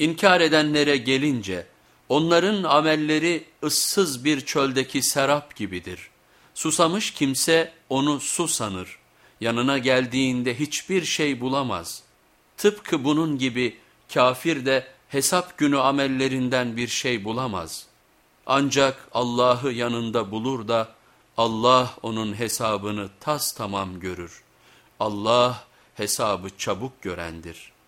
İnkar edenlere gelince onların amelleri ıssız bir çöldeki serap gibidir. Susamış kimse onu su sanır. Yanına geldiğinde hiçbir şey bulamaz. Tıpkı bunun gibi kafir de hesap günü amellerinden bir şey bulamaz. Ancak Allah'ı yanında bulur da Allah onun hesabını tas tamam görür. Allah hesabı çabuk görendir.''